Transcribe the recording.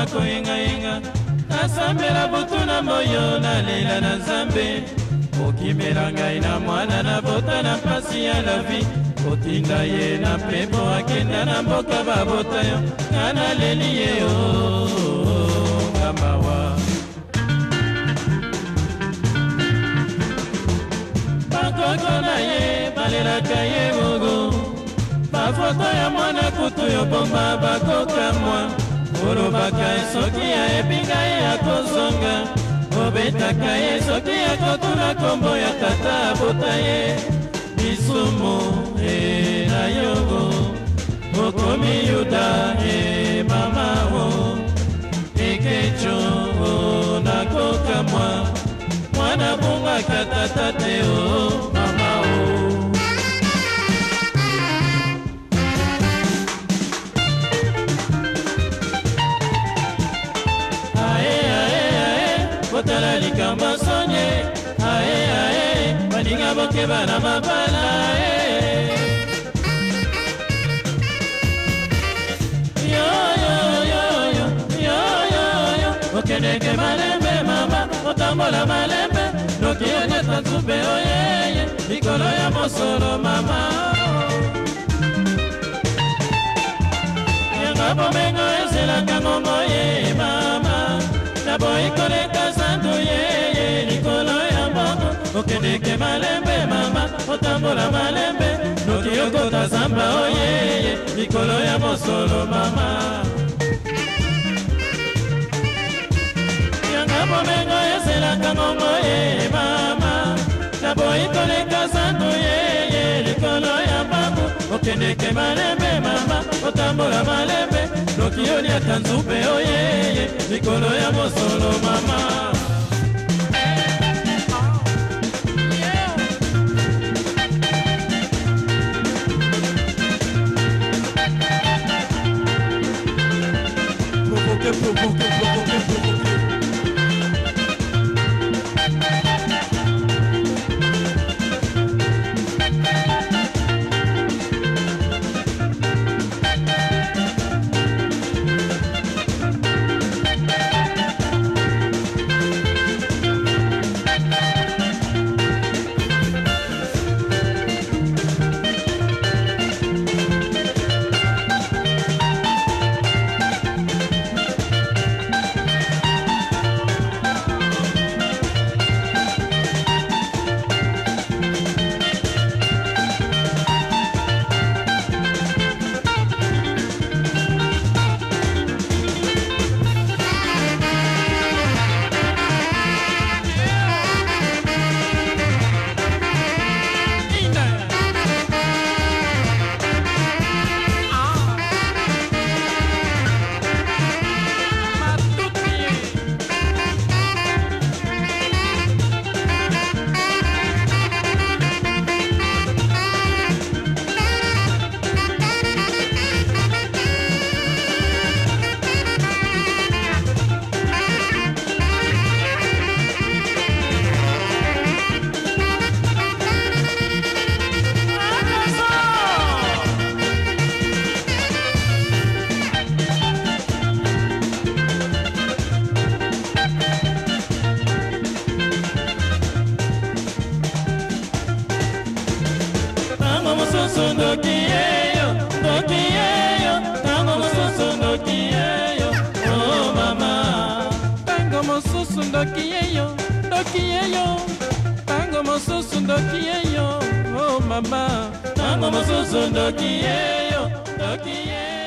na koyengayenga nasambela butu na moyo nalela na nzambe okimela ngai na mwana na bota na mpasi ya lavi kotinda ye na mpembo akenda na mboka babota yo nga naleli ye o oh, ngamawa bakoko na ye balelaka ye mogo bafoto ya mwana kutu yobomba bakoka mwa olobaka ye soki ayebi ngai akozonga obetaka ye soki akotuna nkombo ya tata abota ye lisumu e na yongo okomi yuda e mamao ekecho o nakokamwa mwana bungaka tata te o tala likambo sonye ae ae baninga bokeba na mabala e okendeke malembe mama otambola malembe noki oneta nzube oyeye likolo ya mosolo mama yanga bomengo ezelaka ngongo ye mama naboyi koleka okendeke malembe mama otambola malembe noki okota zamba oyeye oh, likolo ya mosolo mama yanga bomengo ezelaka ngongo ye mama naboyi koleka santu yeye likolo ya bambu okendeke malembe mama otambola malembe noki oliaka nzube oyeye oh, likolo ya mosolo pro, pro, pro, pro, pro. mosusu ndoki yeyo ndoki yeyo ntango mosusu ndoki yeyo o oh mama ntango mosusu ndoki yeyo ndoki yeyo ntango mosusu ndoki yeyo o oh mama ntango mosusu ndoki yeyo ndoki yeyo